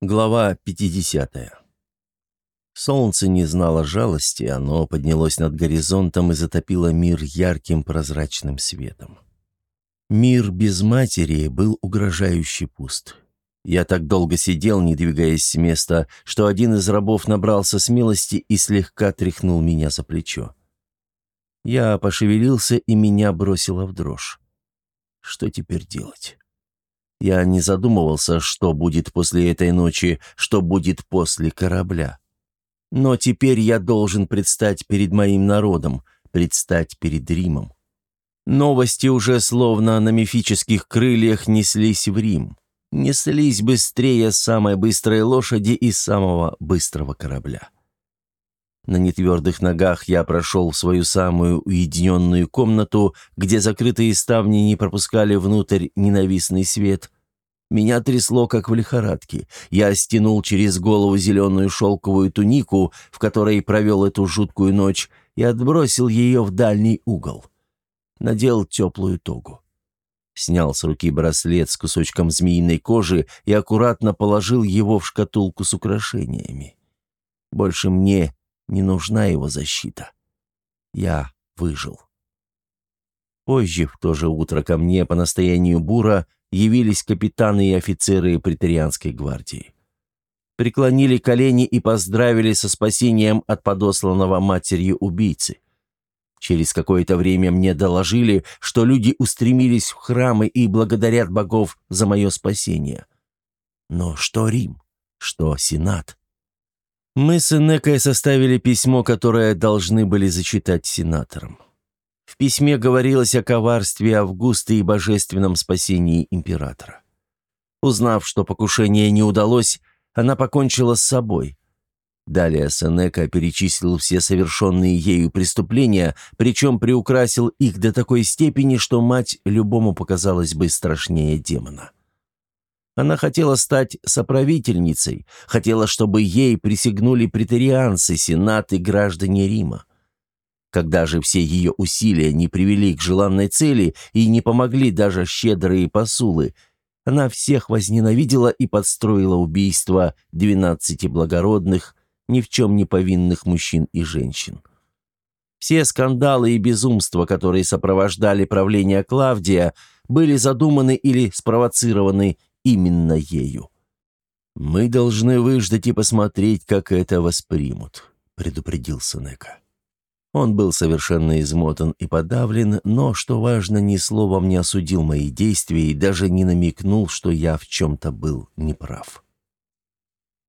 Глава 50. Солнце не знало жалости, оно поднялось над горизонтом и затопило мир ярким прозрачным светом. Мир без матери был угрожающе пуст. Я так долго сидел, не двигаясь с места, что один из рабов набрался смелости и слегка тряхнул меня за плечо. Я пошевелился, и меня бросило в дрожь. Что теперь делать? Я не задумывался, что будет после этой ночи, что будет после корабля. Но теперь я должен предстать перед моим народом, предстать перед Римом. Новости уже словно на мифических крыльях неслись в Рим. Неслись быстрее самой быстрой лошади и самого быстрого корабля. На нетвердых ногах я прошел в свою самую уединенную комнату, где закрытые ставни не пропускали внутрь ненавистный свет. Меня трясло, как в лихорадке. Я стянул через голову зеленую шелковую тунику, в которой провел эту жуткую ночь, и отбросил ее в дальний угол. Надел теплую тогу. Снял с руки браслет с кусочком змеиной кожи и аккуратно положил его в шкатулку с украшениями. Больше мне не нужна его защита. Я выжил. Позже, в то же утро, ко мне по настоянию Бура явились капитаны и офицеры претерианской гвардии. Преклонили колени и поздравили со спасением от подосланного матерью убийцы. Через какое-то время мне доложили, что люди устремились в храмы и благодарят богов за мое спасение. Но что Рим? Что Сенат? Мы с Энекой составили письмо, которое должны были зачитать сенаторам. В письме говорилось о коварстве Августа и божественном спасении императора. Узнав, что покушение не удалось, она покончила с собой. Далее Сенека перечислил все совершенные ею преступления, причем приукрасил их до такой степени, что мать любому показалась бы страшнее демона. Она хотела стать соправительницей, хотела, чтобы ей присягнули претерианцы, сенат и граждане Рима. Когда же все ее усилия не привели к желанной цели и не помогли даже щедрые посулы, она всех возненавидела и подстроила убийство двенадцати благородных, ни в чем не повинных мужчин и женщин. Все скандалы и безумства, которые сопровождали правление Клавдия, были задуманы или спровоцированы именно ею. «Мы должны выждать и посмотреть, как это воспримут», — предупредил Сенека. Он был совершенно измотан и подавлен, но, что важно, ни словом не осудил мои действия и даже не намекнул, что я в чем-то был неправ.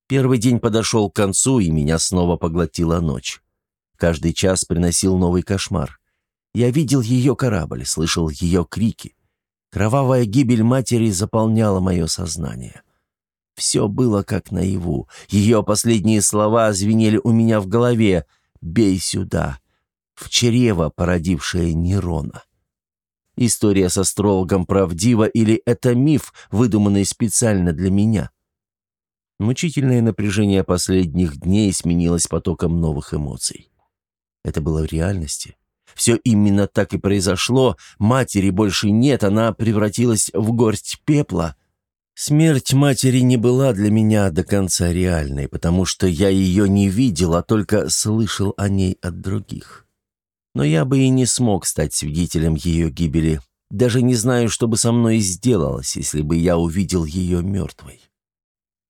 Первый день подошел к концу, и меня снова поглотила ночь. Каждый час приносил новый кошмар. Я видел ее корабль, слышал ее крики. Кровавая гибель матери заполняла мое сознание. Все было как наяву. Ее последние слова звенели у меня в голове. «Бей сюда!» В чрево, породившее Нерона. История с астрологом правдива или это миф, выдуманный специально для меня? Мучительное напряжение последних дней сменилось потоком новых эмоций. Это было в реальности. Все именно так и произошло. Матери больше нет, она превратилась в горсть пепла. Смерть матери не была для меня до конца реальной, потому что я ее не видел, а только слышал о ней от других. Но я бы и не смог стать свидетелем ее гибели. Даже не знаю, что бы со мной сделалось, если бы я увидел ее мертвой.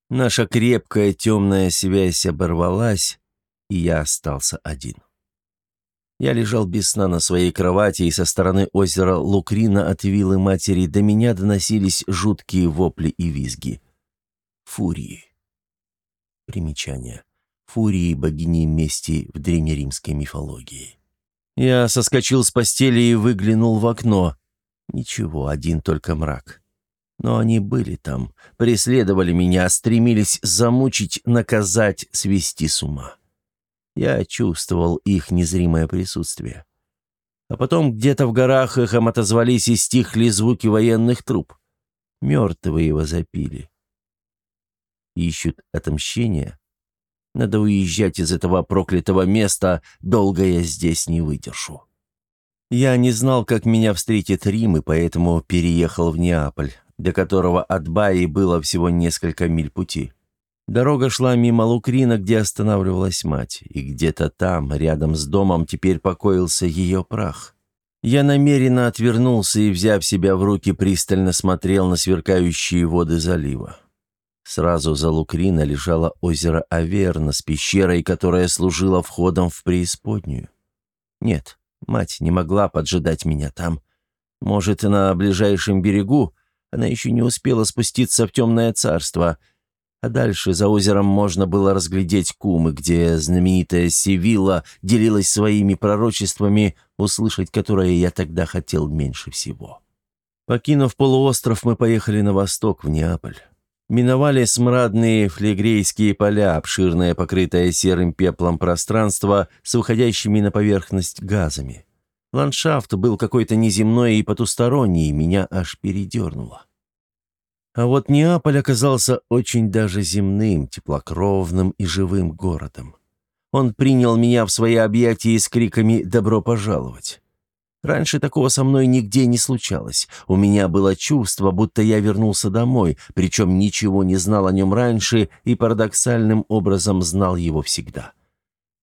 Наша крепкая темная связь оборвалась, и я остался один. Я лежал без сна на своей кровати, и со стороны озера Лукрина от виллы матери до меня доносились жуткие вопли и визги. Фурии. Примечание. Фурии богини мести в древнеримской мифологии. Я соскочил с постели и выглянул в окно. Ничего, один только мрак. Но они были там, преследовали меня, стремились замучить, наказать, свести с ума. Я чувствовал их незримое присутствие. А потом где-то в горах эхом отозвались и стихли звуки военных труп. Мертвые его запили. Ищут отомщения. Надо уезжать из этого проклятого места, долго я здесь не выдержу. Я не знал, как меня встретит Рим, и поэтому переехал в Неаполь, до которого от Баи было всего несколько миль пути. Дорога шла мимо Лукрина, где останавливалась мать, и где-то там, рядом с домом, теперь покоился ее прах. Я намеренно отвернулся и, взяв себя в руки, пристально смотрел на сверкающие воды залива. Сразу за Лукрина лежало озеро Аверна с пещерой, которая служила входом в преисподнюю. Нет, мать не могла поджидать меня там. Может, на ближайшем берегу она еще не успела спуститься в темное царство, а дальше за озером можно было разглядеть кумы, где знаменитая Севилла делилась своими пророчествами, услышать которые я тогда хотел меньше всего. Покинув полуостров, мы поехали на восток, в Неаполь. Миновали смрадные флегрейские поля, обширное покрытое серым пеплом пространство с выходящими на поверхность газами. Ландшафт был какой-то неземной и потусторонний, меня аж передернуло. А вот Неаполь оказался очень даже земным, теплокровным и живым городом. Он принял меня в свои объятия с криками «Добро пожаловать!». Раньше такого со мной нигде не случалось. У меня было чувство, будто я вернулся домой, причем ничего не знал о нем раньше и парадоксальным образом знал его всегда.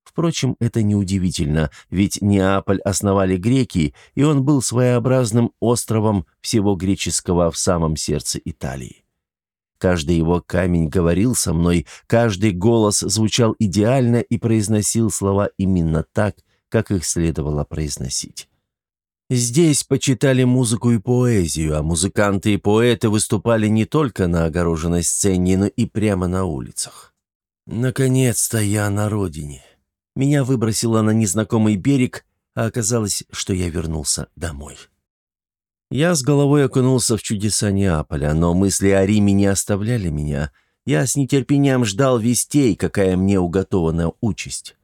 Впрочем, это неудивительно, ведь Неаполь основали греки, и он был своеобразным островом всего греческого в самом сердце Италии. Каждый его камень говорил со мной, каждый голос звучал идеально и произносил слова именно так, как их следовало произносить. Здесь почитали музыку и поэзию, а музыканты и поэты выступали не только на огороженной сцене, но и прямо на улицах. Наконец-то я на родине. Меня выбросило на незнакомый берег, а оказалось, что я вернулся домой. Я с головой окунулся в чудеса Неаполя, но мысли о Риме не оставляли меня. Я с нетерпением ждал вестей, какая мне уготована участь.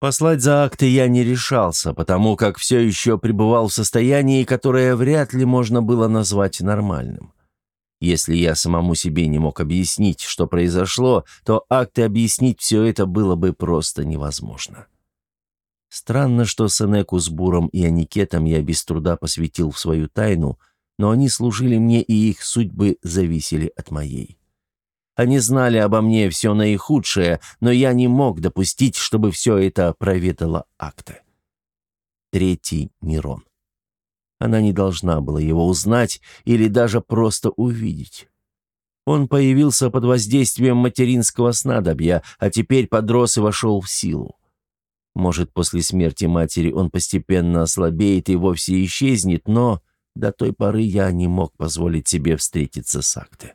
Послать за акты я не решался, потому как все еще пребывал в состоянии, которое вряд ли можно было назвать нормальным. Если я самому себе не мог объяснить, что произошло, то акты объяснить все это было бы просто невозможно. Странно, что Сенеку с Буром и Аникетом я без труда посвятил в свою тайну, но они служили мне, и их судьбы зависели от моей. Они знали обо мне все наихудшее, но я не мог допустить, чтобы все это проведала акты. Третий Нерон. Она не должна была его узнать или даже просто увидеть. Он появился под воздействием материнского снадобья, а теперь подрос и вошел в силу. Может, после смерти матери он постепенно ослабеет и вовсе исчезнет, но до той поры я не мог позволить себе встретиться с Акте.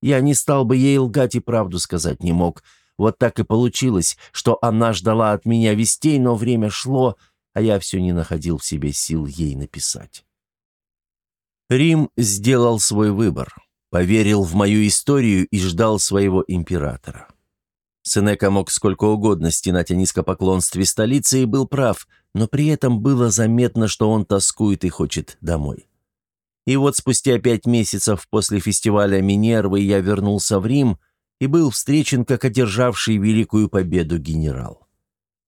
Я не стал бы ей лгать и правду сказать не мог. Вот так и получилось, что она ждала от меня вестей, но время шло, а я все не находил в себе сил ей написать. Рим сделал свой выбор, поверил в мою историю и ждал своего императора. Сенека мог сколько угодно стенать о низкопоклонстве столицы и был прав, но при этом было заметно, что он тоскует и хочет домой. И вот спустя пять месяцев после фестиваля Минервы я вернулся в Рим и был встречен как одержавший великую победу генерал.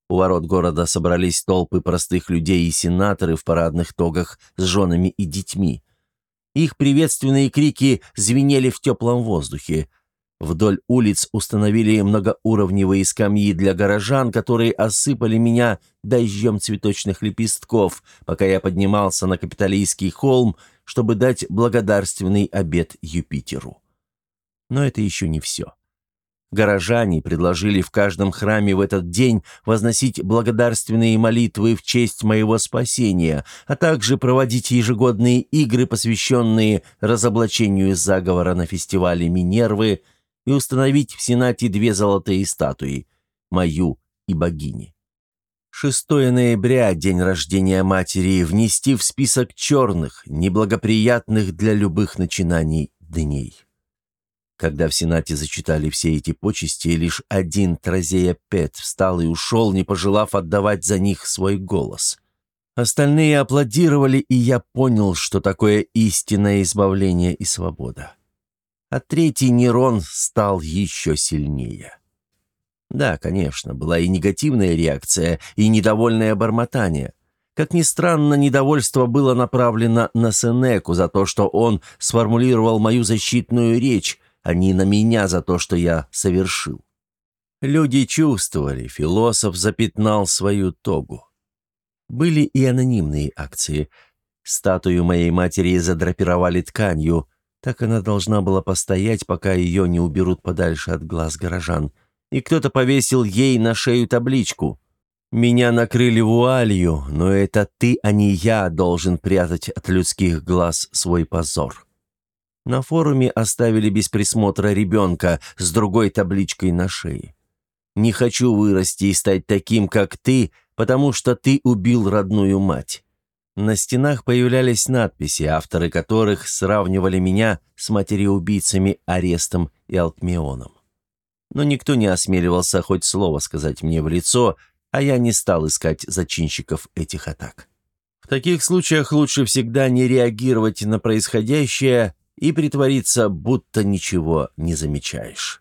У ворот города собрались толпы простых людей и сенаторы в парадных тогах с женами и детьми. Их приветственные крики звенели в теплом воздухе. Вдоль улиц установили многоуровневые скамьи для горожан, которые осыпали меня дождем цветочных лепестков, пока я поднимался на Капитолийский холм, чтобы дать благодарственный обед Юпитеру. Но это еще не все. Горожане предложили в каждом храме в этот день возносить благодарственные молитвы в честь моего спасения, а также проводить ежегодные игры, посвященные разоблачению заговора на фестивале Минервы, и установить в Сенате две золотые статуи – мою и богини. 6 ноября, день рождения матери, внести в список черных, неблагоприятных для любых начинаний дней. Когда в Сенате зачитали все эти почести, лишь один Тразея Пет встал и ушел, не пожелав отдавать за них свой голос. Остальные аплодировали, и я понял, что такое истинное избавление и свобода. А третий Нерон стал еще сильнее. Да, конечно, была и негативная реакция, и недовольное бормотание. Как ни странно, недовольство было направлено на Сенеку за то, что он сформулировал мою защитную речь, а не на меня за то, что я совершил. Люди чувствовали, философ запятнал свою тогу. Были и анонимные акции. Статую моей матери задрапировали тканью, так она должна была постоять, пока ее не уберут подальше от глаз горожан. И кто-то повесил ей на шею табличку. «Меня накрыли вуалью, но это ты, а не я, должен прятать от людских глаз свой позор». На форуме оставили без присмотра ребенка с другой табличкой на шее. «Не хочу вырасти и стать таким, как ты, потому что ты убил родную мать». На стенах появлялись надписи, авторы которых сравнивали меня с матереубийцами Арестом и Алтмионом. Но никто не осмеливался хоть слово сказать мне в лицо, а я не стал искать зачинщиков этих атак. В таких случаях лучше всегда не реагировать на происходящее и притвориться, будто ничего не замечаешь.